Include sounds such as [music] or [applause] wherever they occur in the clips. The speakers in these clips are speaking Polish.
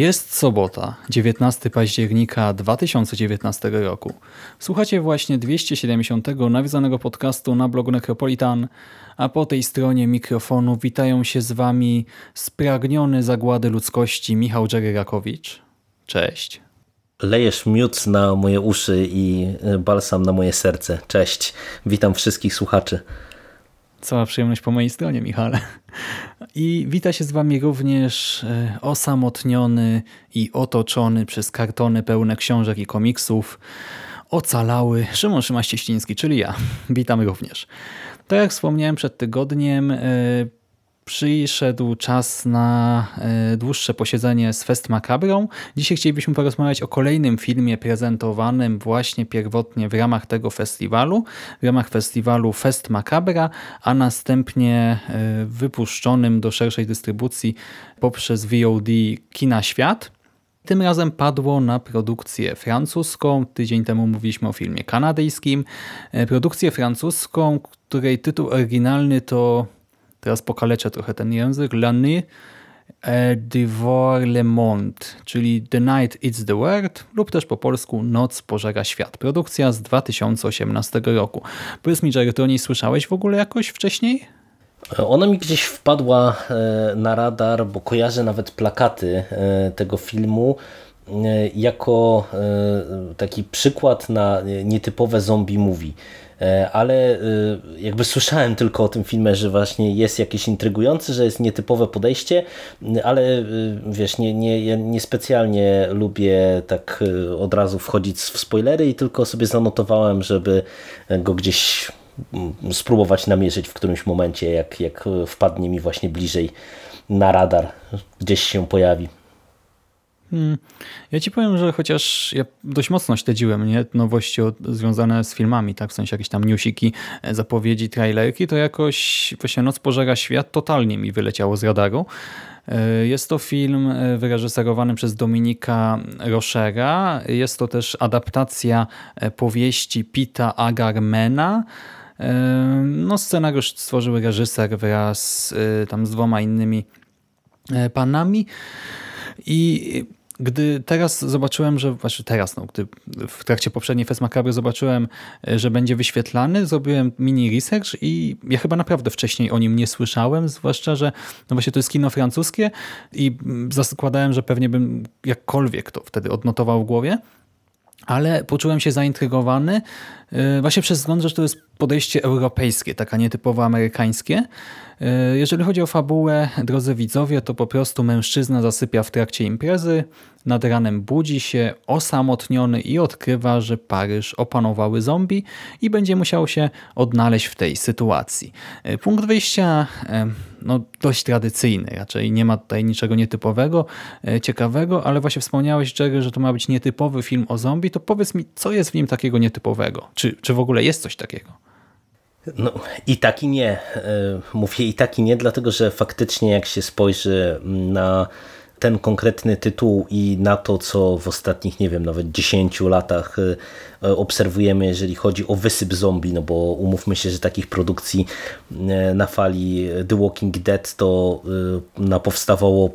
Jest sobota, 19 października 2019 roku. Słuchacie właśnie 270 nawiązanego podcastu na blogu Necropolitan, a po tej stronie mikrofonu witają się z Wami spragniony zagłady ludzkości Michał Dżeryrakowicz. Cześć. Lejesz miód na moje uszy i balsam na moje serce. Cześć. Witam wszystkich słuchaczy. Cała przyjemność po mojej stronie, Michale. I wita się z Wami również e, osamotniony i otoczony przez kartony pełne książek i komiksów ocalały Szymon Szymaś-Cieściński, czyli ja. Witam również. Tak jak wspomniałem przed tygodniem, e, przyszedł czas na e, dłuższe posiedzenie z Fest Macabrą. Dzisiaj chcielibyśmy porozmawiać o kolejnym filmie prezentowanym właśnie pierwotnie w ramach tego festiwalu, w ramach festiwalu Fest Macabra, a następnie e, wypuszczonym do szerszej dystrybucji poprzez VOD Kina Świat. Tym razem padło na produkcję francuską. Tydzień temu mówiliśmy o filmie kanadyjskim. E, produkcję francuską, której tytuł oryginalny to teraz pokaleczę trochę ten język, La nuit devore le monde, czyli The Night It's the World lub też po polsku Noc pożera świat. Produkcja z 2018 roku. Powiedz mi, Jerry, ty o niej słyszałeś w ogóle jakoś wcześniej? Ona mi gdzieś wpadła e, na radar, bo kojarzę nawet plakaty e, tego filmu e, jako taki przykład na nietypowe zombie movie. E, ale e, jakby słyszałem tylko o tym filmie, że właśnie jest jakiś intrygujący, że jest nietypowe podejście, ale e, wiesz, nie, nie, nie specjalnie lubię tak od razu wchodzić w spoilery i tylko sobie zanotowałem, żeby go gdzieś spróbować namierzyć w którymś momencie, jak, jak wpadnie mi właśnie bliżej na radar, gdzieś się pojawi. Hmm. Ja ci powiem, że chociaż ja dość mocno śledziłem nie? nowości związane z filmami, tak w sensie jakieś tam newsiki, e, zapowiedzi, trailerki, to jakoś właśnie Noc pożera świat totalnie mi wyleciało z radaru. E, jest to film e, wyreżyserowany przez Dominika Rochera. Jest to też adaptacja powieści Pita Agarmena. No, scenariusz stworzył reżyser wraz tam z dwoma innymi panami. I gdy teraz zobaczyłem, że, znaczy teraz, no, gdy w trakcie poprzedniej Fest Macabre zobaczyłem, e, że będzie wyświetlany, zrobiłem mini research i ja chyba naprawdę wcześniej o nim nie słyszałem, zwłaszcza, że no właśnie to jest kino francuskie i zakładałem, że pewnie bym jakkolwiek to wtedy odnotował w głowie, ale poczułem się zaintrygowany właśnie przez wzgląd, że to jest podejście europejskie, taka nietypowo amerykańskie. E, jeżeli chodzi o fabułę, drodzy widzowie, to po prostu mężczyzna zasypia w trakcie imprezy, nad ranem budzi się osamotniony i odkrywa, że Paryż opanowały zombie i będzie musiał się odnaleźć w tej sytuacji. E, punkt wyjścia e, no, dość tradycyjny, raczej nie ma tutaj niczego nietypowego, ciekawego, ale właśnie wspomniałeś Jerry, że to ma być nietypowy film o zombie, to powiedz mi, co jest w nim takiego nietypowego? Czy, czy w ogóle jest coś takiego? No i tak i nie. E, mówię i tak i nie, dlatego że faktycznie jak się spojrzy na ten konkretny tytuł i na to, co w ostatnich, nie wiem, nawet 10 latach e, obserwujemy, jeżeli chodzi o wysyp zombie, no bo umówmy się, że takich produkcji e, na fali The Walking Dead to na powstawało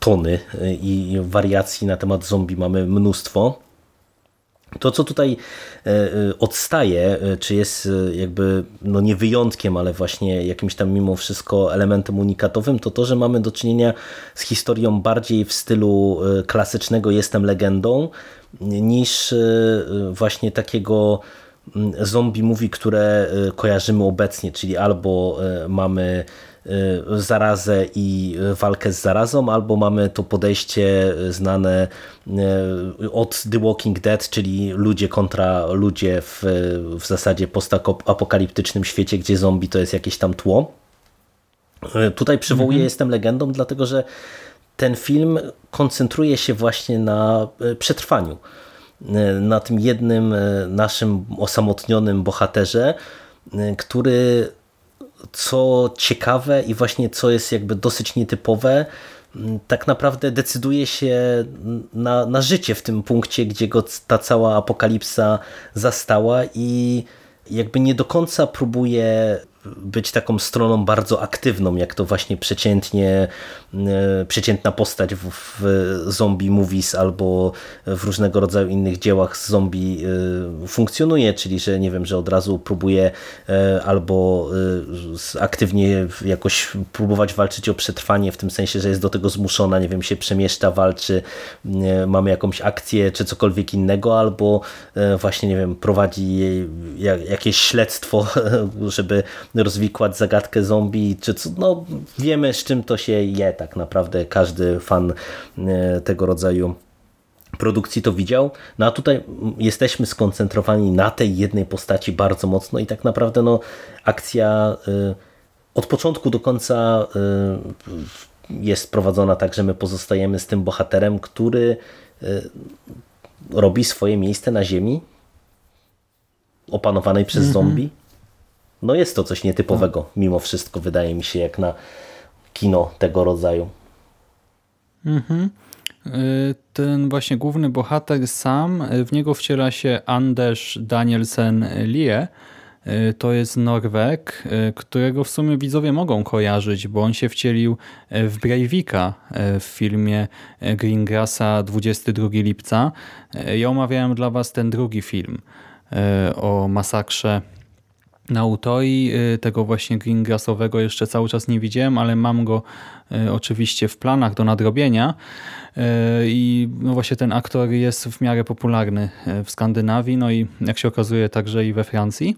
tony i wariacji na temat zombie mamy mnóstwo To, co tutaj e, e, odstaje, e, czy jest jakby no nie wyjątkiem, ale właśnie jakimś tam mimo wszystko elementem unikatowym, to to, że mamy do czynienia z historią bardziej w stylu klasycznego jestem legendą, niż właśnie takiego mm, zombie movie, które kojarzymy obecnie, czyli albo mamy zarazę i walkę z zarazą, albo mamy to podejście znane y, od The Walking Dead, czyli ludzie kontra ludzie w, w zasadzie postapokaliptycznym świecie, gdzie zombie to jest jakieś tam tło. Y, tutaj przywołuję mhm. Jestem legendą, dlatego że ten film koncentruje się właśnie na przetrwaniu. Na tym jednym naszym osamotnionym bohaterze, który co ciekawe i właśnie co jest jakby dosyć nietypowe, tak naprawdę decyduje się na, na życie w tym punkcie, gdzie go ta cała apokalipsa zastała i jakby nie do końca próbuje być taką stroną bardzo aktywną, jak to właśnie przeciętnie, e, przeciętna postać w, w zombie movies albo w różnego rodzaju innych dziełach z zombie e, funkcjonuje, czyli że nie wiem, że od razu próbuje e, albo aktywnie jakoś próbować walczyć o przetrwanie, w tym sensie, że jest do tego zmuszona, nie wiem, się przemieszcza, walczy, mamy jakąś akcję czy cokolwiek innego, albo właśnie, nie wiem, prowadzi jakieś śledztwo, [laughs] żeby rozwikłać zagadkę zombie, czy co, no wiemy z czym to się je tak naprawdę, każdy fan e, tego rodzaju produkcji to widział, no a tutaj jesteśmy skoncentrowani na tej jednej postaci bardzo mocno i tak naprawdę no akcja e, od początku do końca e, jest prowadzona tak, że my pozostajemy z tym bohaterem, który robi swoje miejsce na ziemi opanowanej przez -hmm. zombie no jest to coś nietypowego, mimo wszystko, wydaje mi się, jak na kino tego rodzaju. Mhm. Y, ten właśnie główny bohater sam, y, w niego wciela się Anders Danielsen Lie. Y, to jest Norweg, którego w sumie widzowie mogą kojarzyć, bo on się wcielił w Breivika w filmie Greengrassa 22 lipca. Ja omawiałem dla Was ten drugi film o masakrze na Utoi. Y, tego właśnie greengrassowego jeszcze cały czas nie widziałem, ale mam go y, oczywiście w planach do nadrobienia. Y, I no właśnie ten aktor jest w miarę popularny w Skandynawii, no i jak się okazuje także i we Francji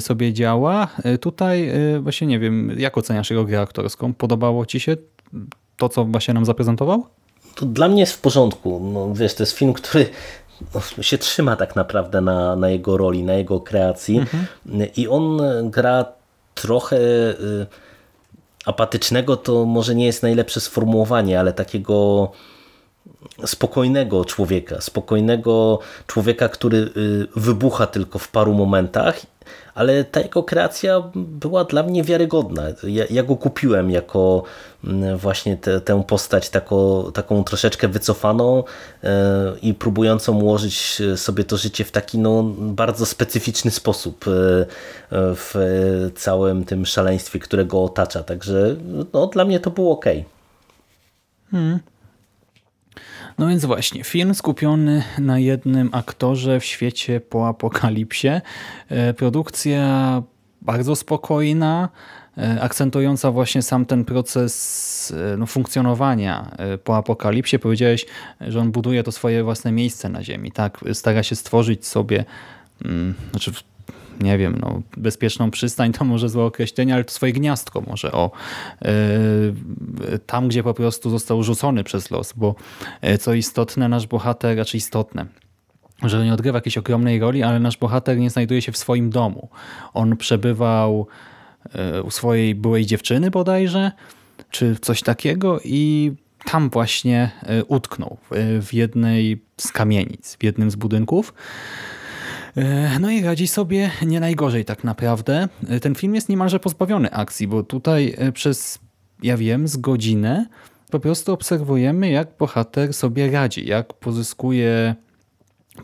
sobie działa. Tutaj właśnie nie wiem, jak oceniasz jego grę aktorską? Podobało Ci się to, co właśnie nam zaprezentował? To dla mnie jest w porządku. No, wiesz, to jest film, który się trzyma tak naprawdę na, na jego roli, na jego kreacji mhm. i on gra trochę y, apatycznego, to może nie jest najlepsze sformułowanie, ale takiego spokojnego człowieka, spokojnego człowieka, który y, wybucha tylko w paru momentach ale ta jego kreacja była dla mnie wiarygodna. Ja, ja go kupiłem jako mm, właśnie te, tę postać taką, taką troszeczkę wycofaną e, i próbującą ułożyć sobie to życie w taki no, bardzo specyficzny sposób e, w całym tym szaleństwie, które go otacza. Także no, dla mnie to było ok. Hmm. No więc właśnie, film skupiony na jednym aktorze w świecie po apokalipsie. E, produkcja bardzo spokojna, e, akcentująca właśnie sam ten proces e, no, funkcjonowania po apokalipsie. Powiedziałeś, że on buduje to swoje własne miejsce na ziemi. tak? Stara się stworzyć sobie, mm, znaczy nie wiem, no, bezpieczną przystań to może złe określenie, ale to swoje gniazdko może o yy, tam, gdzie po prostu został rzucony przez los, bo yy, co istotne, nasz bohater, raczej istotne, że nie odgrywa jakiejś ogromnej roli, ale nasz bohater nie znajduje się w swoim domu. On przebywał yy, u swojej byłej dziewczyny bodajże, czy coś takiego i tam właśnie utknął w jednej z kamienic, w jednym z budynków. E, no i radzi sobie nie najgorzej tak naprawdę. E, ten film jest niemalże pozbawiony akcji, bo tutaj e, przez, ja wiem, z godzinę po prostu obserwujemy, jak bohater sobie radzi, jak pozyskuje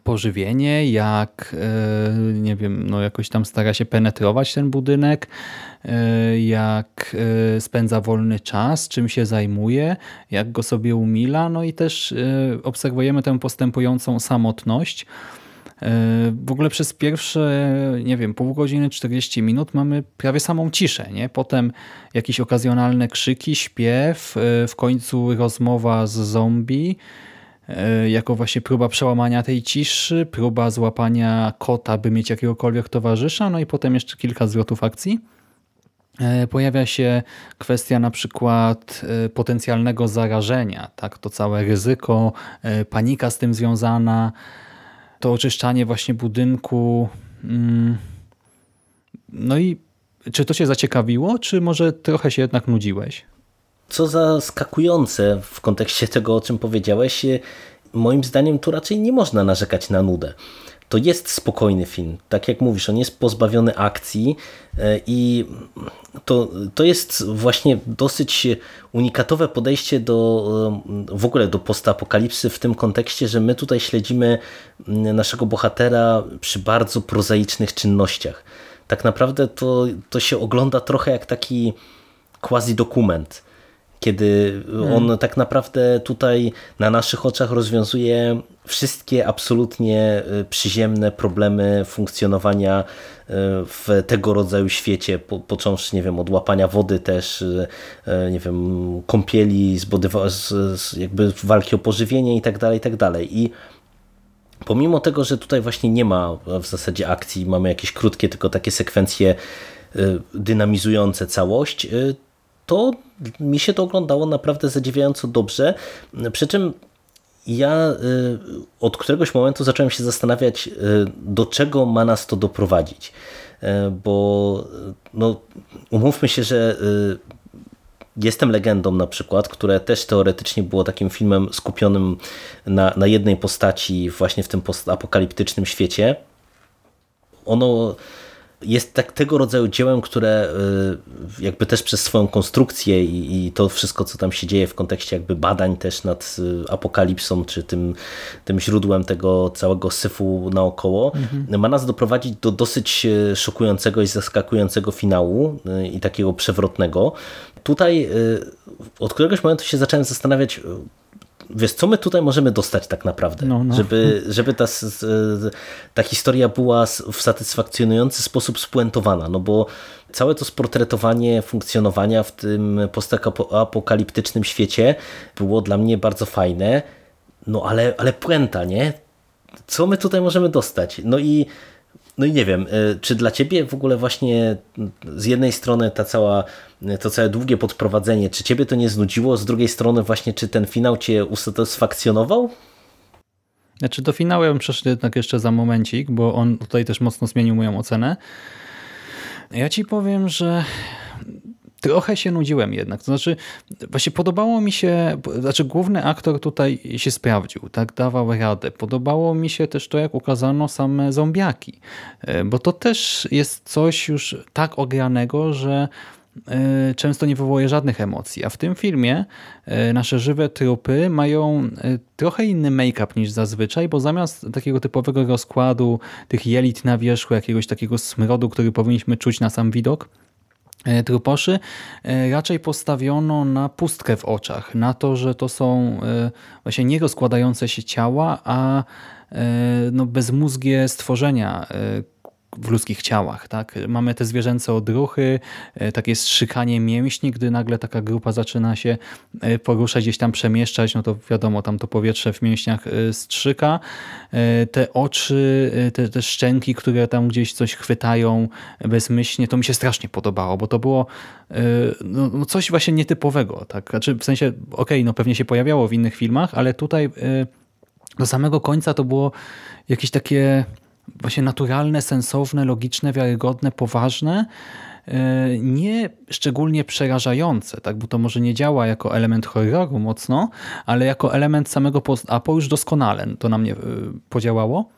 pożywienie, jak nie wiem, no jakoś tam stara się penetrować ten budynek, jak spędza wolny czas, czym się zajmuje, jak go sobie umila, no i też obserwujemy tę postępującą samotność, W ogóle przez pierwsze, nie wiem, pół godziny, 40 minut mamy prawie samą ciszę, nie? Potem jakieś okazjonalne krzyki, śpiew, w końcu rozmowa z zombie, jako właśnie próba przełamania tej ciszy, próba złapania kota, by mieć jakiegokolwiek towarzysza, no i potem jeszcze kilka zwrotów akcji. E, pojawia się kwestia na przykład e, potencjalnego zarażenia, tak, to całe ryzyko, e, panika z tym związana, to oczyszczanie właśnie budynku. Mm. No i czy to cię zaciekawiło, czy może trochę się jednak nudziłeś? Co zaskakujące w kontekście tego, o czym powiedziałeś, moim zdaniem tu raczej nie można narzekać na nudę to jest spokojny film. Tak jak mówisz, on jest pozbawiony akcji e, i to, to jest właśnie dosyć unikatowe podejście do w ogóle do postapokalipsy w tym kontekście, że my tutaj śledzimy naszego bohatera przy bardzo prozaicznych czynnościach. Tak naprawdę to, to się ogląda trochę jak taki quasi dokument kiedy on hmm. tak naprawdę tutaj na naszych oczach rozwiązuje wszystkie absolutnie y, przyziemne problemy funkcjonowania y, w tego rodzaju świecie, po, począwszy, nie wiem, od łapania wody też, y, nie wiem, kąpieli, z, z, jakby walki o pożywienie i tak dalej, i tak dalej. I pomimo tego, że tutaj właśnie nie ma w zasadzie akcji, mamy jakieś krótkie, tylko takie sekwencje dynamizujące całość, to mi się to oglądało naprawdę zadziwiająco dobrze. Przy czym ja y, od któregoś momentu zacząłem się zastanawiać, y, do czego ma nas to doprowadzić. Y, bo no, umówmy się, że Jestem legendą na przykład, które też teoretycznie było takim filmem skupionym na, na jednej postaci właśnie w tym postapokaliptycznym świecie. Ono jest tak tego rodzaju dziełem, które y, jakby też przez swoją konstrukcję i, i, to wszystko, co tam się dzieje w kontekście jakby badań też nad y, apokalipsą, czy tym, tym źródłem tego całego syfu naokoło, mhm. ma nas doprowadzić do dosyć y, szokującego i zaskakującego finału i takiego przewrotnego. Tutaj od któregoś momentu się zacząłem zastanawiać, wiesz, co my tutaj możemy dostać tak naprawdę, no, no. żeby, żeby ta, ta historia była w satysfakcjonujący sposób spuentowana, no bo całe to sportretowanie funkcjonowania w tym postapokaliptycznym świecie było dla mnie bardzo fajne, no ale, ale puenta, nie? Co my tutaj możemy dostać? No i no i nie wiem, y, czy dla ciebie w ogóle właśnie z jednej strony ta cała, to całe długie podprowadzenie, czy ciebie to nie znudziło, z drugiej strony właśnie czy ten finał cię usatysfakcjonował? Znaczy do finału ja bym przeszedł jednak jeszcze za momencik, bo on tutaj też mocno zmienił moją ocenę. Ja ci powiem, że trochę się nudziłem jednak. To znaczy, właśnie podobało mi się, znaczy główny aktor tutaj się sprawdził, tak, dawał radę. Podobało mi się też to, jak ukazano same zombiaki, e, bo to też jest coś już tak ogranego, że e, często nie wywołuje żadnych emocji. A w tym filmie e, nasze żywe trupy mają trochę inny make-up niż zazwyczaj, bo zamiast takiego typowego rozkładu tych jelit na wierzchu, jakiegoś takiego smrodu, który powinniśmy czuć na sam widok, truposzy e, raczej postawiono na pustkę w oczach, na to, że to są e, właśnie nie rozkładające się ciała, a no bezmózgie stworzenia, w ludzkich ciałach. Tak? Mamy te zwierzęce odruchy, e, takie strzykanie mięśni, gdy nagle taka grupa zaczyna się e, poruszać, gdzieś tam przemieszczać, no to wiadomo, tam to powietrze w mięśniach e, strzyka. Te oczy, te, te szczęki, które tam gdzieś coś chwytają bezmyślnie, to mi się strasznie podobało, bo to było no, no coś właśnie nietypowego. Tak? Znaczy, w sensie, okej, okay, no pewnie się pojawiało w innych filmach, ale tutaj do samego końca to było jakieś takie właśnie naturalne, sensowne, logiczne, wiarygodne, poważne, e, nie szczególnie przerażające, tak? bo to może nie działa jako element horroru mocno, ale jako element samego post-apo już doskonale to na mnie e, podziałało.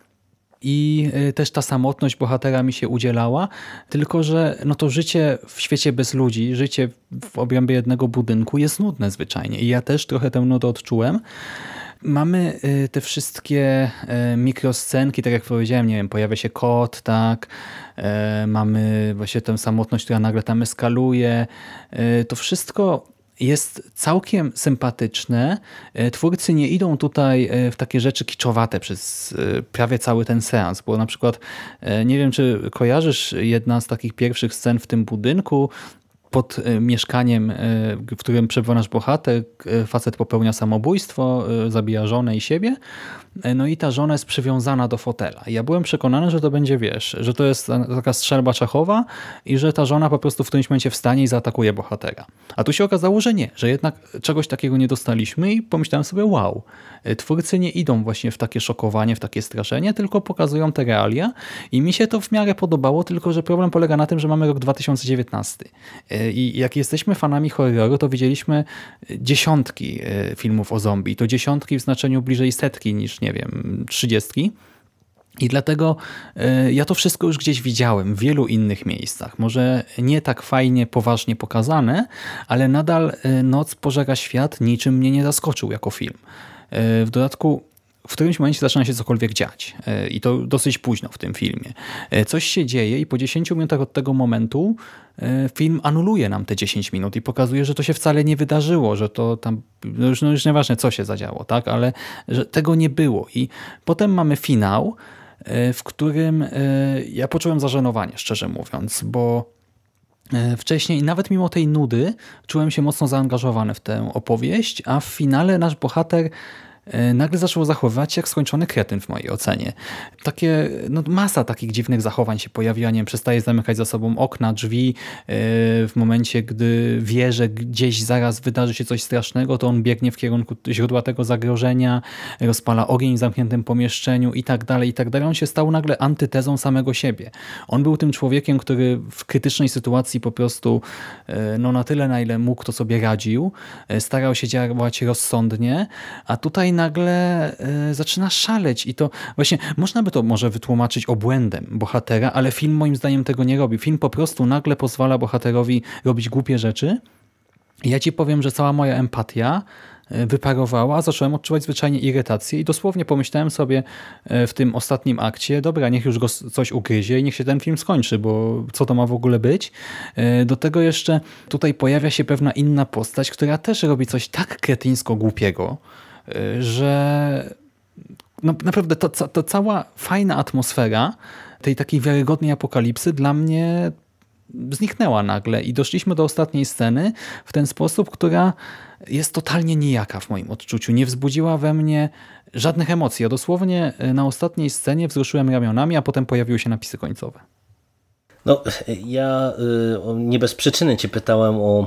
I e, też ta samotność bohatera mi się udzielała, tylko że no to życie w świecie bez ludzi, życie w obrębie jednego budynku jest nudne zwyczajnie. I ja też trochę tę nudę odczułem. Mamy y, te wszystkie y, mikroscenki, tak jak powiedziałem, nie wiem, pojawia się kot, tak, y, mamy właśnie tę samotność, która nagle tam eskaluje. To wszystko jest całkiem sympatyczne. Twórcy nie idą tutaj w takie rzeczy kiczowate przez prawie cały ten seans, bo na przykład nie wiem, czy kojarzysz jedna z takich pierwszych scen w tym budynku, pod mieszkaniem, w którym przebywa nasz bohater, facet popełnia samobójstwo, zabija żonę i siebie. E, no i ta żona jest przywiązana do fotela. Ja byłem przekonany, że to będzie, wiesz, że to jest taka strzelba czachowa i że ta żona po prostu w którymś momencie wstanie i zaatakuje bohatera. A tu się okazało, że nie, że jednak czegoś takiego nie dostaliśmy i pomyślałem sobie, wow, e, twórcy nie idą właśnie w takie szokowanie, w takie straszenie, tylko pokazują te realia i mi się to w miarę podobało, tylko że problem polega na tym, że mamy rok 2019 e, i jak jesteśmy fanami horroru, to widzieliśmy dziesiątki filmów o zombie. To dziesiątki w znaczeniu bliżej setki niż, nie nie wiem, trzydziestki. I dlatego e, ja to wszystko już gdzieś widziałem w wielu innych miejscach. Może nie tak fajnie, poważnie pokazane, ale nadal e, Noc pożega świat niczym mnie nie zaskoczył jako film. E, w dodatku w którymś momencie zaczyna się cokolwiek dziać. I to dosyć późno w tym filmie. Coś się dzieje i po 10 minutach od tego momentu film anuluje nam te 10 minut i pokazuje, że to się wcale nie wydarzyło, że to tam, no już, no już nieważne co się zadziało, tak, ale że tego nie było. I potem mamy finał, w którym ja poczułem zażenowanie, szczerze mówiąc, bo wcześniej, nawet mimo tej nudy, czułem się mocno zaangażowany w tę opowieść, a w finale nasz bohater E, nagle zaczął zachowywać się jak skończony kretyn w mojej ocenie. Takie, no masa takich dziwnych zachowań się pojawiła, nie wiem, przestaje zamykać za sobą okna, drzwi, e, w momencie, gdy wie, że gdzieś zaraz wydarzy się coś strasznego, to on biegnie w kierunku źródła tego zagrożenia, rozpala ogień w zamkniętym pomieszczeniu i tak dalej, i tak dalej. On się stał nagle antytezą samego siebie. On był tym człowiekiem, który w krytycznej sytuacji po prostu e, no na tyle, na ile mógł, to sobie radził, starał się działać rozsądnie, a tutaj nagle y, zaczyna szaleć i to właśnie można by to może wytłumaczyć obłędem bohatera, ale film moim zdaniem tego nie robi. Film po prostu nagle pozwala bohaterowi robić głupie rzeczy. Ja ci powiem, że cała moja empatia e, wyparowała, zacząłem odczuwać zwyczajnie irytację i dosłownie pomyślałem sobie e, w tym ostatnim akcie, dobra, niech już go coś ugryzie i niech się ten film skończy, bo co to ma w ogóle być? Do tego jeszcze tutaj pojawia się pewna inna postać, która też robi coś tak kretyńsko głupiego, że no, naprawdę to, cała fajna atmosfera tej takiej wiarygodnej apokalipsy dla mnie zniknęła nagle i doszliśmy do ostatniej sceny w ten sposób, która jest totalnie nijaka w moim odczuciu. Nie wzbudziła we mnie żadnych emocji. Ja dosłownie na ostatniej scenie wzruszyłem ramionami, a potem pojawiły się napisy końcowe. No, ja y, nie bez przyczyny Cię pytałem o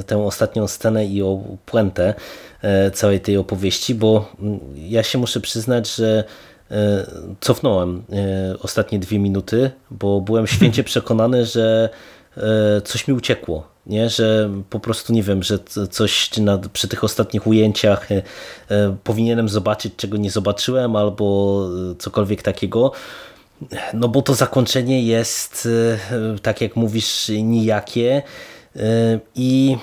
y, tę ostatnią scenę i o puentę y, całej tej opowieści, bo mm, ja się muszę przyznać, że cofnąłem ostatnie dwie minuty, bo byłem święcie [laughs] przekonany, że coś mi uciekło. Nie? Że po prostu nie wiem, że coś na, przy tych ostatnich ujęciach powinienem zobaczyć, czego nie zobaczyłem, albo cokolwiek takiego. No bo to zakończenie jest, e, tak jak mówisz, nijakie e, i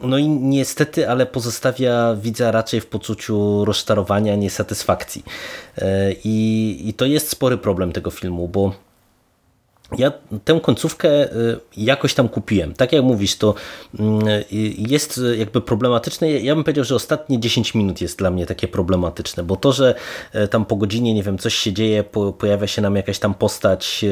no i niestety, ale pozostawia widza raczej w poczuciu rozczarowania, niesatysfakcji. E, I, I to jest spory problem tego filmu, bo ja tę końcówkę y, jakoś tam kupiłem. Tak jak mówisz, to mm, y, jest jakby problematyczne. Ja bym powiedział, że ostatnie 10 minut jest dla mnie takie problematyczne, bo to, że tam po godzinie, nie wiem, coś się dzieje, pojawia się nam jakaś tam postać,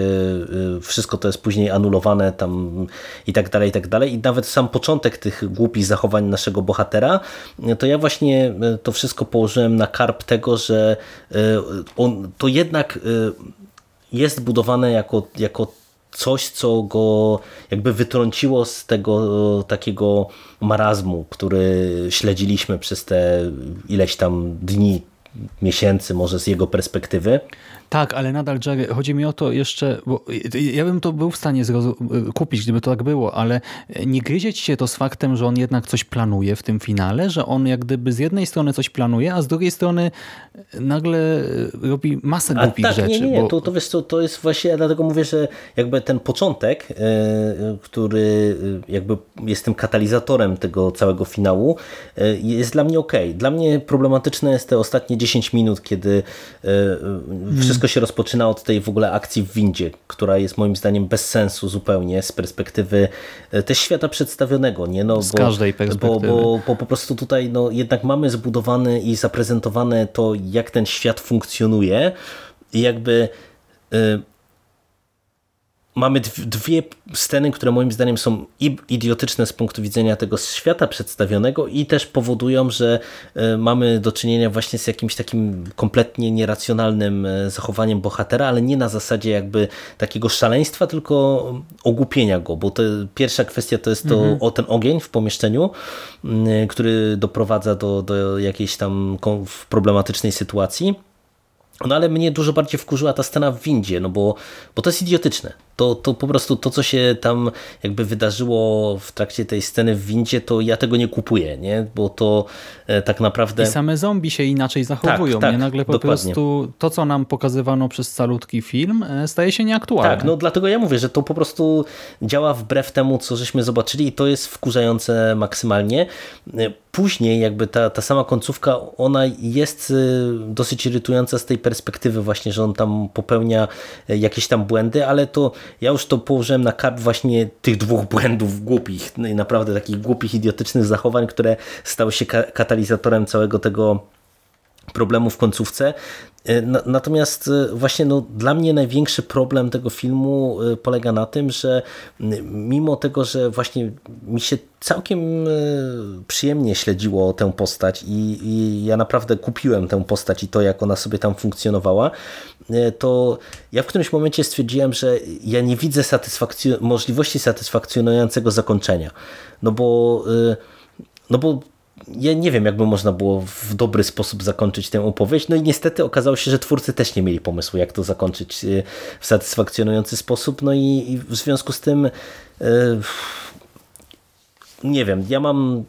wszystko to jest później anulowane tam i tak dalej, i tak dalej. I nawet sam początek tych głupich zachowań naszego bohatera, to ja właśnie to wszystko położyłem na karp tego, że on to jednak jest budowane jako, jako coś, co go jakby wytrąciło z tego takiego marazmu, który śledziliśmy przez te ileś tam dni, miesięcy, może z jego perspektywy. Tak, ale nadal Jerry, chodzi mi o to jeszcze, bo ja bym to był w stanie kupić, gdyby to tak było, ale nie gryzieć się to z faktem, że on jednak coś planuje w tym finale, że on jak gdyby z jednej strony coś planuje, a z drugiej strony nagle robi masę a głupich tak, rzeczy. Nie, nie, nie. Bo... To, to, wiesz, to, to jest właśnie, ja dlatego mówię, że jakby ten początek, yy, który jakby jest tym katalizatorem tego całego finału, yy, jest dla mnie ok. Dla mnie problematyczne jest te ostatnie 10 minut, kiedy wszystko się rozpoczyna od tej w ogóle akcji w windzie, która jest moim zdaniem bez sensu zupełnie z perspektywy też świata przedstawionego. Nie? No, z bo, każdej perspektywy. Bo, bo, bo po prostu tutaj no, jednak mamy zbudowany i zaprezentowane to, jak ten świat funkcjonuje i jakby mamy dwie sceny, które moim zdaniem są idiotyczne z punktu widzenia tego świata przedstawionego i też powodują, że e, mamy do czynienia właśnie z jakimś takim kompletnie nieracjonalnym e, zachowaniem bohatera, ale nie na zasadzie jakby takiego szaleństwa, tylko ogłupienia go, bo to pierwsza kwestia to jest to mhm. o ten ogień w pomieszczeniu, który doprowadza do, do jakiejś tam problematycznej sytuacji no ale mnie dużo bardziej wkurzyła ta scena w windzie, no bo, bo to jest idiotyczne. To, to po prostu to, co się tam jakby wydarzyło w trakcie tej sceny w windzie, to ja tego nie kupuję, nie? Bo to e, tak naprawdę... I same zombie się inaczej zachowują, tak, tak, nie? Nagle po dokładnie. prostu to, co nam pokazywano przez calutki film, e, staje się nieaktualne. Tak, no dlatego ja mówię, że to po prostu działa wbrew temu, co żeśmy zobaczyli i to jest wkurzające maksymalnie. E, później jakby ta, ta sama końcówka, ona jest dosyć irytująca z tej perspektywy właśnie, że on tam popełnia jakieś tam błędy, ale to ja już to położyłem na karp właśnie tych dwóch błędów głupich, no naprawdę takich głupich, idiotycznych zachowań, które stały się katalizatorem całego tego problemu w końcówce. E, natomiast e, właśnie no, dla mnie największy problem tego filmu e, polega na tym, że mimo tego, że właśnie mi się całkiem przyjemnie śledziło tę postać i, i ja naprawdę kupiłem tę postać i to, jak ona sobie tam funkcjonowała, to ja w którymś momencie stwierdziłem, że ja nie widzę możliwości satysfakcjonującego zakończenia. No bo, no bo ja nie wiem, jakby można było w dobry sposób zakończyć tę opowieść. No i niestety okazało się, że twórcy też nie mieli pomysłu, jak to zakończyć y, w satysfakcjonujący sposób. No i, w związku z tym. Yy, nie wiem, ja mam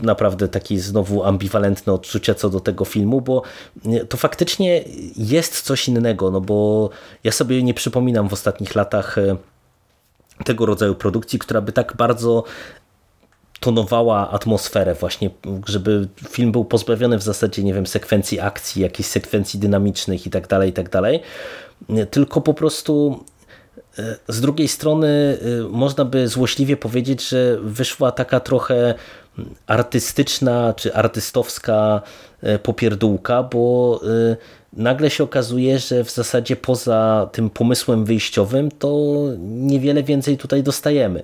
y, naprawdę takie znowu ambiwalentne odczucia co do tego filmu, bo to faktycznie jest coś innego, no bo ja sobie nie przypominam w ostatnich latach tego rodzaju produkcji, która by tak bardzo tonowała atmosferę właśnie, żeby film był pozbawiony w zasadzie, nie wiem, sekwencji akcji, jakichś sekwencji dynamicznych i tak dalej, i tak dalej, tylko po prostu e, z drugiej strony e, można by złośliwie powiedzieć, że wyszła taka trochę artystyczna czy artystowska e, popierdółka, bo nagle się okazuje, że w zasadzie poza tym pomysłem wyjściowym to niewiele więcej tutaj dostajemy.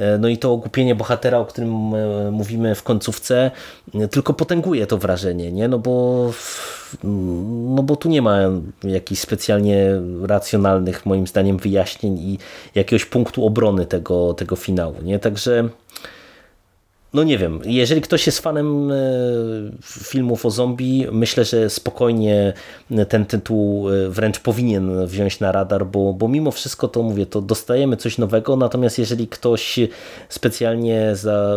E, no i to ogłupienie bohatera, o którym e, mówimy w końcówce, e, tylko potęguje to wrażenie, nie? No bo, no bo tu nie ma jakichś specjalnie racjonalnych, moim zdaniem, wyjaśnień i jakiegoś punktu obrony tego, tego finału, nie? Także no nie wiem, jeżeli ktoś jest fanem e, filmów o zombie, myślę, że spokojnie ten tytuł e, wręcz powinien wziąć na radar, bo, bo mimo wszystko to mówię, to dostajemy coś nowego, natomiast jeżeli ktoś specjalnie za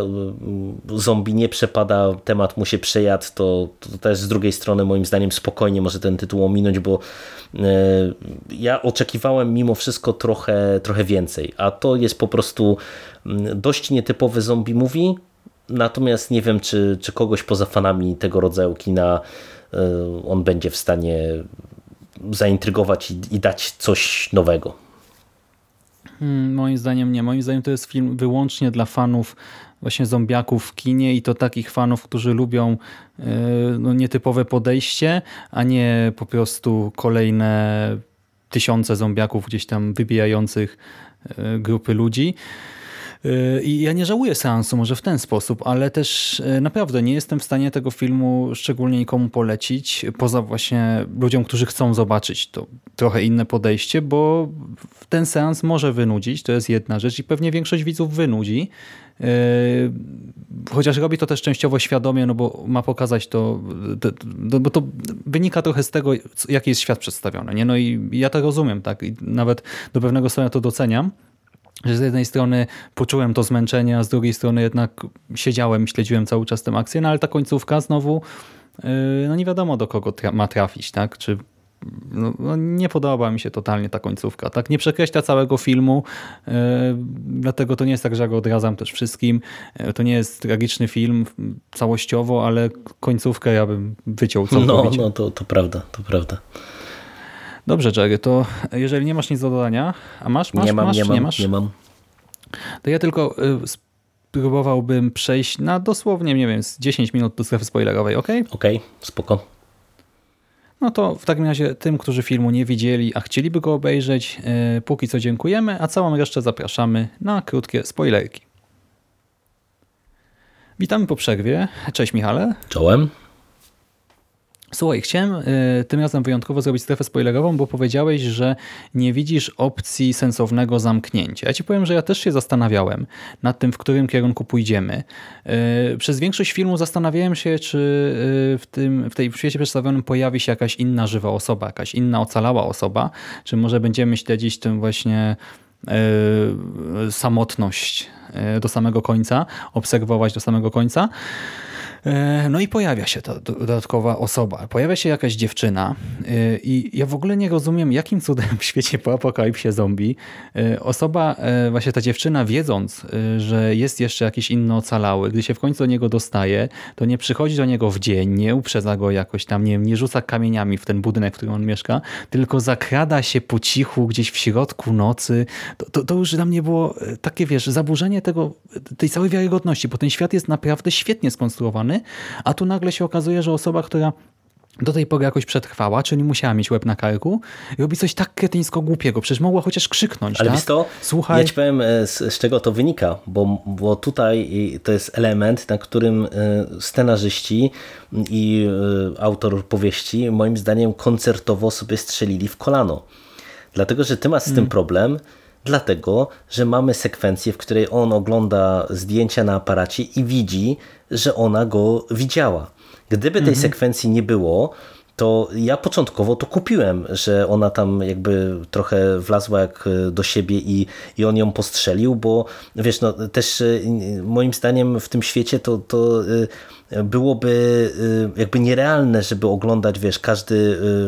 e, zombie nie przepada, temat mu się przejadł, to, to też z drugiej strony moim zdaniem spokojnie może ten tytuł ominąć, bo ja oczekiwałem mimo wszystko trochę, trochę więcej, a to jest po prostu dość nietypowy zombie movie, Natomiast nie wiem, czy, czy kogoś poza fanami tego rodzaju kina e, on będzie w stanie zaintrygować i, i dać coś nowego. Hmm, moim zdaniem nie. Moim zdaniem to jest film wyłącznie dla fanów właśnie zombiaków w kinie i to takich fanów, którzy lubią e, no, nietypowe podejście, a nie po prostu kolejne tysiące zombiaków gdzieś tam wybijających e, grupy ludzi. I ja nie żałuję seansu może w ten sposób, ale też e, naprawdę nie jestem w stanie tego filmu szczególnie nikomu polecić, poza właśnie ludziom, którzy chcą zobaczyć to trochę inne podejście, bo ten seans może wynudzić, to jest jedna rzecz i pewnie większość widzów wynudzi, e, chociaż robi to też częściowo świadomie, no bo ma pokazać to, bo to wynika trochę z tego, jaki jest świat przedstawiony. Nie? No i ja to rozumiem, tak? I nawet do pewnego stopnia to doceniam, że z jednej strony poczułem to zmęczenie, a z drugiej strony jednak siedziałem, śledziłem cały czas tę akcję, no ale ta końcówka znowu, yy, no nie wiadomo do kogo tra ma trafić, tak? Czy no, no, nie podoba mi się totalnie ta końcówka. Tak nie przekreśla całego filmu, yy, dlatego to nie jest tak, że ja go odradzam też wszystkim. Yy, to nie jest tragiczny film całościowo, ale końcówkę ja bym wyciął całkowicie. No, no to, to prawda, to prawda. Dobrze, Jerry, to jeżeli nie masz nic do dodania, a masz, masz, nie mam, masz, nie mam, nie masz? Nie mam. To ja tylko y, spróbowałbym przejść na dosłownie, nie wiem, z 10 minut do strefy spoilerowej, ok? Okej, okay, spoko. No to w takim razie tym, którzy filmu nie widzieli, a chcieliby go obejrzeć, y, póki co dziękujemy, a całą resztę zapraszamy na krótkie spoilerki. Witamy po przerwie. Cześć Michale. Czołem. Słuchaj, chciałem y, tym razem wyjątkowo zrobić strefę spoilerową, bo powiedziałeś, że nie widzisz opcji sensownego zamknięcia. Ja ci powiem, że ja też się zastanawiałem nad tym, w którym kierunku pójdziemy. Y, przez większość filmu zastanawiałem się, czy y, w, tym, w tej świecie przedstawionym pojawi się jakaś inna żywa osoba, jakaś inna ocalała osoba, czy może będziemy śledzić tym właśnie samotność do samego końca, obserwować do samego końca. E, no i pojawia się ta dodatkowa osoba. Pojawia się jakaś dziewczyna e, i ja w ogóle nie rozumiem, jakim cudem [laughs] w świecie po apokalipsie zombie e, osoba, właśnie ta dziewczyna, wiedząc, że jest jeszcze jakiś inny ocalały, gdy się w końcu do niego dostaje, to nie przychodzi do niego w dzień, nie uprzedza go jakoś tam, nie, nie rzuca kamieniami w ten budynek, w którym on mieszka, tylko zakrada się po cichu gdzieś w środku nocy. To, to, to już dla mnie było takie, wiesz, zaburzenie tego, tej całej wiarygodności, bo ten świat jest naprawdę świetnie skonstruowany, a tu nagle się okazuje, że osoba, która do tej pory jakoś przetrwała, czyli musiała mieć łeb na karku, robi coś tak kretyńsko głupiego. Przecież mogła chociaż krzyknąć. Ale tak? to, Słuchaj... ja ci powiem e, z, z, czego to wynika, bo, bo tutaj to jest element, na którym e, scenarzyści i e, autor powieści moim zdaniem koncertowo sobie strzelili w kolano. Dlatego, że ty masz z tym hmm. problem, dlatego, że mamy sekwencję, w której on ogląda zdjęcia na aparacie i widzi, że ona go widziała. Gdyby tej mhm. sekwencji nie było, to ja początkowo to kupiłem, że ona tam jakby trochę wlazła jak do siebie i, i on ją postrzelił, bo wiesz, no też y, moim zdaniem w tym świecie to, to y, byłoby y, jakby nierealne, żeby oglądać, wiesz, każdy,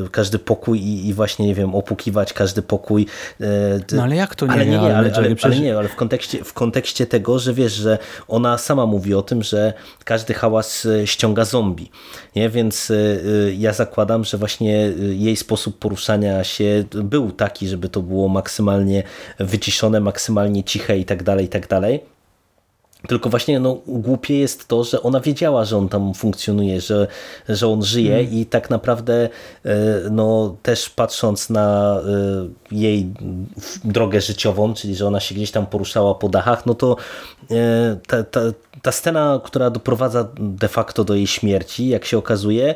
y, każdy pokój i, i właśnie, nie wiem, opukiwać każdy pokój. Y, no ale jak to nie, ale nie, nie ale, ale, ale, nie, ale w kontekście, w kontekście tego, że wiesz, że ona sama mówi o tym, że każdy hałas ściąga zombie, nie? Więc ja zakładam, że właśnie jej sposób poruszania się był taki, żeby to było maksymalnie wyciszone, maksymalnie ciche i tak dalej, i tak dalej. Tylko właśnie no, głupie jest to, że ona wiedziała, że on tam funkcjonuje, że, że on żyje mm. i tak naprawdę e, no, też patrząc na e, jej drogę życiową, czyli że ona się gdzieś tam poruszała po dachach, no to e, ta, ta, ta scena, która doprowadza de facto do jej śmierci, jak się okazuje,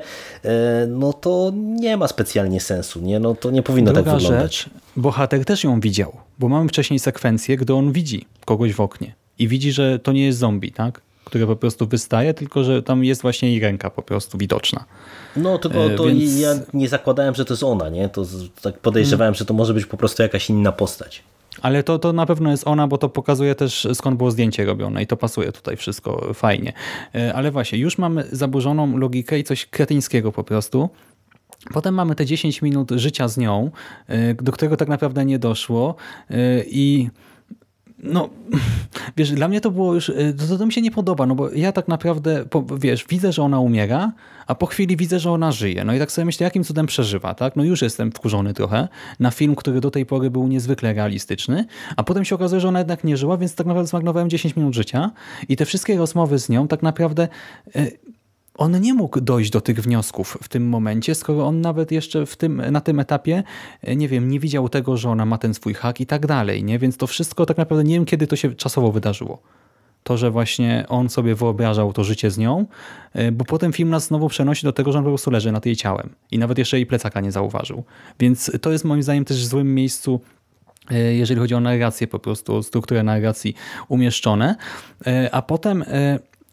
no to nie ma specjalnie sensu. Nie? No, to nie powinno Druga tak wyglądać. Rzecz, bohater też ją widział, bo mamy wcześniej sekwencję, gdy on widzi kogoś w oknie i widzi, że to nie jest zombie, tak? które po prostu wystaje, tylko że tam jest właśnie jej ręka po prostu widoczna. No tylko to Więc... ja nie zakładałem, że to jest ona, nie? To tak podejrzewałem, hmm. że to może być po prostu jakaś inna postać. Ale to, to na pewno jest ona, bo to pokazuje też skąd było zdjęcie robione i to pasuje tutaj wszystko fajnie. E, ale właśnie, już mamy zaburzoną logikę i coś kretyńskiego po prostu. Potem mamy te 10 minut życia z nią, e, do którego tak naprawdę nie doszło e, i no, [laughs] wiesz, dla mnie to było już, y, to, to mi się nie podoba, no bo ja tak naprawdę, wiesz, widzę, że ona umiera, a po chwili widzę, że ona żyje. No i tak sobie myślę, jakim cudem przeżywa, tak? No już jestem wkurzony trochę na film, który do tej pory był niezwykle realistyczny, a potem się okazuje, że ona jednak nie żyła, więc tak naprawdę zmarnowałem 10 minut życia i te wszystkie rozmowy z nią tak naprawdę y, on nie mógł dojść do tych wniosków w tym momencie, skoro on nawet jeszcze w tym, na tym etapie, e, nie wiem, nie widział tego, że ona ma ten swój hak i tak dalej, nie? Więc to wszystko tak naprawdę nie wiem, kiedy to się czasowo wydarzyło. To, że właśnie on sobie wyobrażał to życie z nią, e, bo potem film nas znowu przenosi do tego, że on po prostu leży nad jej ciałem i nawet jeszcze jej plecaka nie zauważył. Więc to jest moim zdaniem też w złym miejscu e, jeżeli chodzi o narrację, po prostu strukturę narracji umieszczone. A potem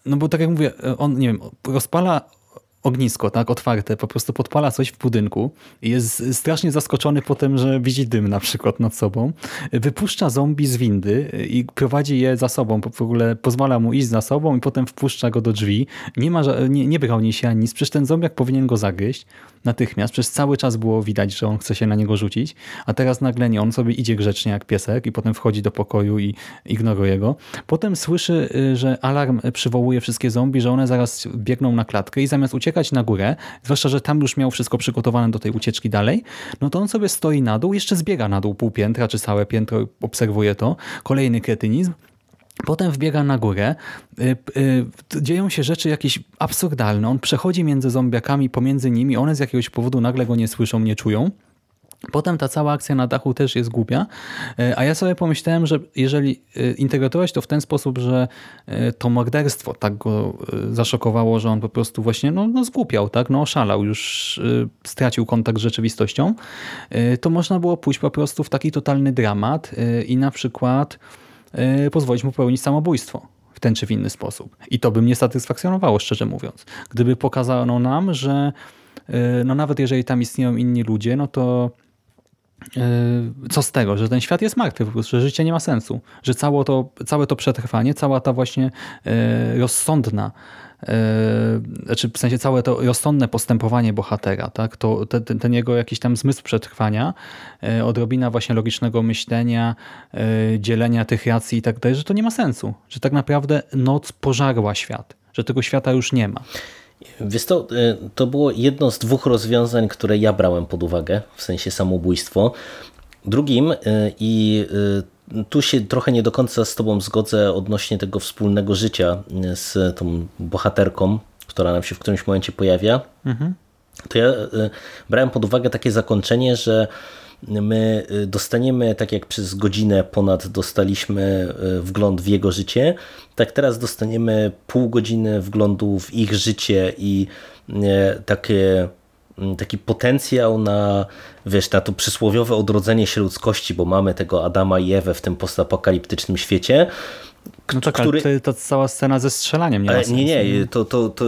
no bo tak jak mówię, on, nie wiem, rozpala ognisko, tak, otwarte, po prostu podpala coś w budynku i jest strasznie zaskoczony potem, że widzi dym na przykład nad sobą. Wypuszcza zombie z windy i prowadzi je za sobą, w ogóle pozwala mu iść za sobą i potem wpuszcza go do drzwi. Nie, ma, nie, nie się ani nic, przecież ten zombiak powinien go zagryźć natychmiast, przez cały czas było widać, że on chce się na niego rzucić, a teraz nagle nie, on sobie idzie grzecznie jak piesek i potem wchodzi do pokoju i ignoruje go. Potem słyszy, y, że alarm przywołuje wszystkie zombie, że one zaraz biegną na klatkę i zamiast uciekać na górę, zwłaszcza, że tam już miał wszystko przygotowane do tej ucieczki dalej, no to on sobie stoi na dół, jeszcze zbiega na dół pół piętra czy całe piętro, obserwuje to. Kolejny kretynizm. Potem wbiega na górę, y, y, dzieją się rzeczy jakieś absurdalne. On przechodzi między zombiakami, pomiędzy nimi, one z jakiegoś powodu nagle go nie słyszą, nie czują. Potem ta cała akcja na dachu też jest głupia, y, a ja sobie pomyślałem, że jeżeli interpretować to w ten sposób, że to morderstwo tak go zaszokowało, że on po prostu właśnie no, no zgłupiał, tak? no oszalał, już stracił kontakt z rzeczywistością, to można było pójść po prostu w taki totalny dramat i na przykład pozwolić mu popełnić samobójstwo w ten czy w inny sposób. I to by mnie satysfakcjonowało, szczerze mówiąc. Gdyby pokazano nam, że e, no nawet jeżeli tam istnieją inni ludzie, no to e, co z tego, że ten świat jest martwy, że życie nie ma sensu, że całe to, całe to przetrwanie, cała ta właśnie rozsądna znaczy w sensie całe to rozsądne postępowanie bohatera, tak? to, ten, ten jego jakiś tam zmysł przetrwania, yy, odrobina właśnie logicznego myślenia, yy, dzielenia tych racji i tak dalej, że to nie ma sensu, że tak naprawdę noc pożarła świat, że tego świata już nie ma. Wiesz to, to było jedno z dwóch rozwiązań, które ja brałem pod uwagę, w sensie samobójstwo. Drugim i tu się trochę nie do końca z Tobą zgodzę odnośnie tego wspólnego życia e, z tą bohaterką, która nam się w którymś momencie pojawia. Mhm. To ja e, brałem pod uwagę takie zakończenie, że my e, dostaniemy, tak jak przez godzinę ponad dostaliśmy wgląd w jego życie, tak teraz dostaniemy pół godziny wglądu w ich życie i takie taki potencjał na, wiesz, na to przysłowiowe odrodzenie się ludzkości, bo mamy tego Adama i Ewę w tym postapokaliptycznym świecie, no tak, który... ale ta cała scena ze strzelaniem nie ma sensu. Nie, nie, to, to, to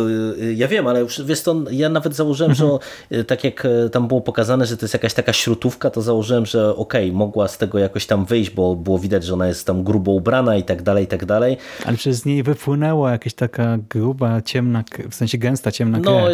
ja wiem, ale już wiesz, to ja nawet założyłem, że mhm. tak jak e, tam było pokazane, że to jest jakaś taka śrutówka, to założyłem, że okej, okay, mogła z tego jakoś tam wyjść, bo było widać, że ona jest tam grubo ubrana i tak dalej, i tak dalej. Ale przez niej wypłynęła jakaś taka gruba, ciemna, w sensie gęsta, ciemna krew. No,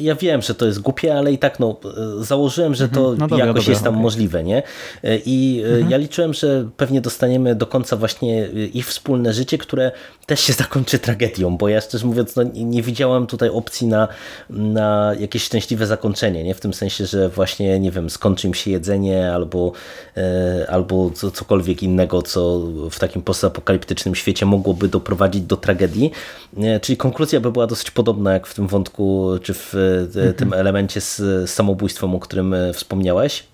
ja wiem, że to jest głupie, ale i tak no, e, założyłem, że to mhm. no dobra, jakoś dobra, jest tam okay. możliwe, nie? E, I mhm. ja liczyłem, że pewnie dostaniemy do końca właśnie ich wspólne życie, które też się zakończy tragedią, bo ja szczerze mówiąc no, nie widziałem tutaj opcji na, na jakieś szczęśliwe zakończenie, nie? w tym sensie, że właśnie, nie wiem, skończy im się jedzenie albo, e, albo cokolwiek innego, co w takim postapokaliptycznym świecie mogłoby doprowadzić do tragedii, e, czyli konkluzja by była dosyć podobna jak w tym wątku, czy w e, tym mhm. elemencie z samobójstwem, o którym wspomniałeś.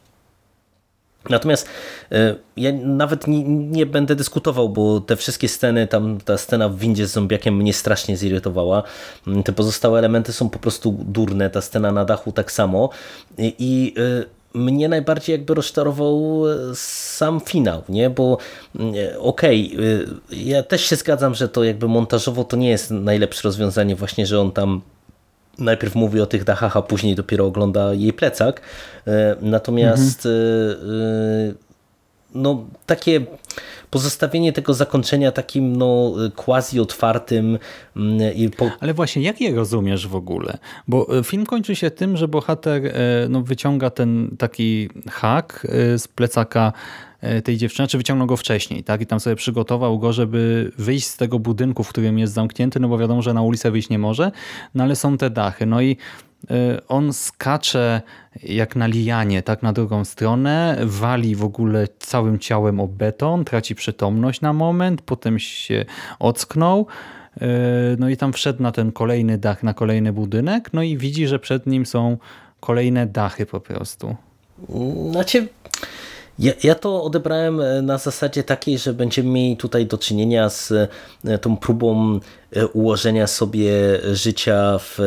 Natomiast e, ja nawet nie, nie, będę dyskutował, bo te wszystkie sceny, tam ta scena w windzie z zombiakiem mnie strasznie zirytowała. Mm, te pozostałe elementy są po prostu durne, ta scena na dachu tak samo. I, i e, mnie najbardziej jakby rozczarował e, sam finał, nie? Bo mm, okej, okay, ja też się zgadzam, że to jakby montażowo to nie jest najlepsze rozwiązanie właśnie, że on tam najpierw mówi o tych dachach, a później dopiero ogląda jej plecak. E, natomiast mhm. No, takie pozostawienie tego zakończenia takim no, quasi otwartym. Mm, po... Ale właśnie, jak je rozumiesz w ogóle? Bo film kończy się tym, że bohater no, wyciąga ten taki hak z plecaka E, tej dziewczyny, czy wyciągnął go wcześniej, tak? I tam sobie przygotował go, żeby wyjść z tego budynku, w którym jest zamknięty, no bo wiadomo, że na ulicę wyjść nie może, no ale są te dachy. No i e, on skacze jak na lijanie, tak na drugą stronę, wali w ogóle całym ciałem o beton, traci przytomność na moment, potem się ocknął, e, no i tam wszedł na ten kolejny dach, na kolejny budynek, no i widzi, że przed nim są kolejne dachy po prostu. Znaczy, ja, ja to odebrałem e, na zasadzie takiej, że będziemy mieli tutaj do czynienia z e, tą próbą e, ułożenia sobie życia w,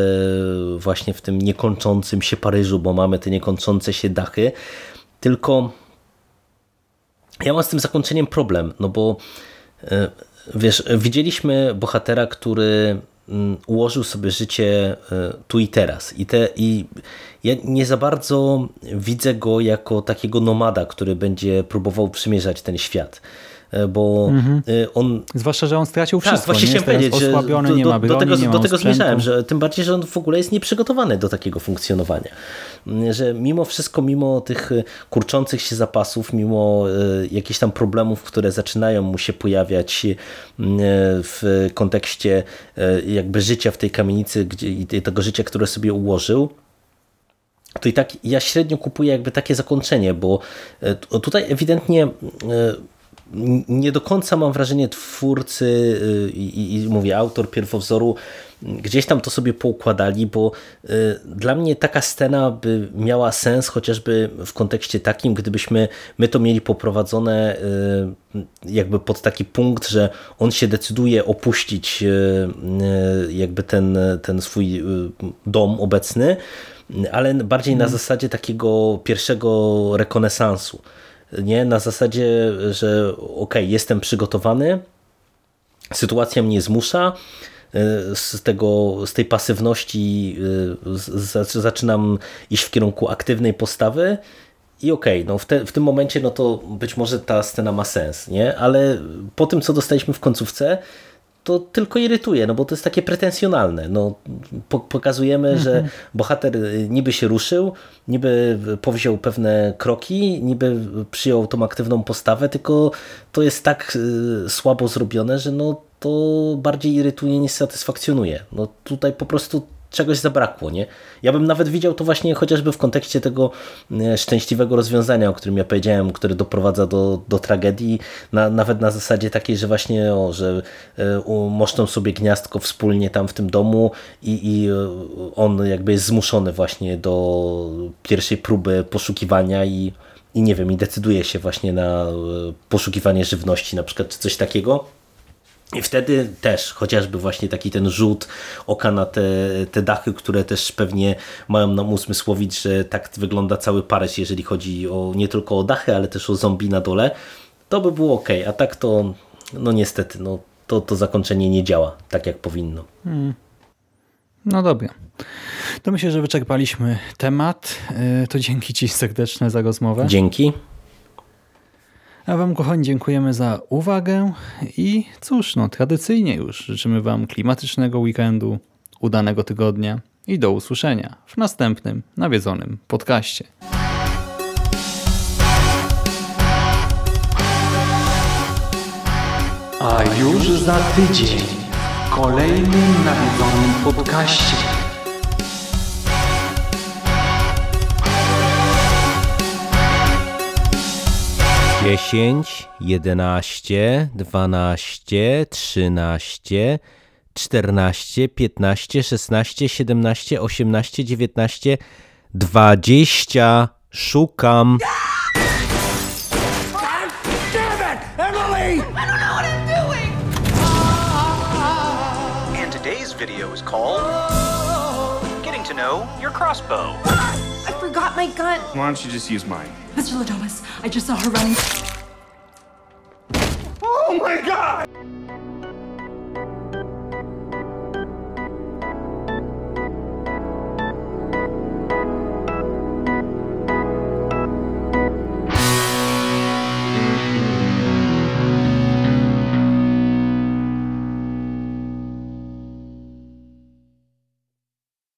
właśnie w tym niekończącym się Paryżu, bo mamy te niekończące się dachy. Tylko ja mam z tym zakończeniem problem, no bo wiesz, widzieliśmy bohatera, który ułożył sobie życie e, tu i teraz. I, te, I ja nie za bardzo widzę go jako takiego nomada, który będzie próbował przymierzać ten świat. E, Bo e, on Zwłaszcza, że on stracił tak, wszystko. właśnie nie? chciałem powiedzieć, że osłabiony, do, nie ma broni, do tego, nie ma do tego zmierzałem, że tym bardziej, że on w ogóle jest nieprzygotowany do takiego funkcjonowania. Mm, Że mimo wszystko, mimo tych kurczących się zapasów, mimo jakichś tam problemów, które zaczynają mu się pojawiać w kontekście jakby życia w tej kamienicy gdzie, i tego życia, które sobie ułożył, to i tak ja średnio kupuję jakby takie zakończenie, bo e, tutaj ewidentnie e, nie do końca mam wrażenie twórcy e, i, i mówię autor pierwowzoru gdzieś tam to sobie poukładali, bo e, dla mnie taka scena by miała sens chociażby w kontekście takim, gdybyśmy my to mieli poprowadzone e, jakby pod taki punkt, że on się decyduje opuścić jakby ten, ten swój dom obecny, ale bardziej na zasadzie takiego pierwszego rekonesansu. Nie? Na zasadzie, że okej, jestem przygotowany, sytuacja mnie zmusza, y, z, tego, z tej pasywności y, zaczynam iść w kierunku aktywnej postawy i okej, no w, te, w tym momencie no to być może ta scena ma sens, nie? ale po tym co dostaliśmy w końcówce to tylko irytuje, no bo to jest takie pretensjonalne. No, po, pokazujemy, że bohater y, niby się ruszył, niby powziął pewne kroki, niby przyjął tą aktywną postawę, tylko to jest tak y, słabo zrobione, że no, to bardziej irytuje niż satysfakcjonuje. No, tutaj po prostu czegoś zabrakło, nie? Ja bym nawet widział to właśnie chociażby w kontekście tego e, szczęśliwego rozwiązania, o którym ja powiedziałem, które doprowadza do, do tragedii, na, nawet na zasadzie takiej, że właśnie, o, że e, umoszczą sobie gniazdko wspólnie tam w tym domu i, i e, on jakby jest zmuszony właśnie do pierwszej próby poszukiwania i, i nie wiem, i decyduje się właśnie na poszukiwanie żywności na przykład, czy coś takiego. I wtedy też chociażby właśnie taki ten rzut oka na te, te dachy, które też pewnie mają nam usmysłowić, że tak wygląda cały Paryż, jeżeli chodzi o nie tylko o dachy, ale też o zombie na dole, to by było ok, a tak to no niestety, no, to, to zakończenie nie działa tak jak powinno. No dobra. To myślę, że wyczerpaliśmy temat. Yy, To dzięki Ci serdeczne za rozmowę. Dzięki. A Wam, kochani, dziękujemy za uwagę i cóż, no tradycyjnie już życzymy Wam klimatycznego weekendu, udanego tygodnia i do usłyszenia w następnym nawiedzonym podcaście. A już za tydzień w kolejnym nawiedzonym podcaście. Dziesięć, jedenaście, dwanaście, trzynaście, czternaście, piętnaście, szesnaście, siedemnaście, osiemnaście, dziewiętnaście, dwadzieścia. Szukam. Called Know Your Crossbow. I forgot my gun. Why don't you just use mine? Mr. Ladomas, I just saw her running. Oh my god!